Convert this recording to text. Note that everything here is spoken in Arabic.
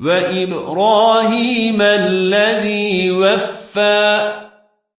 وإبراهيم الذي وفى.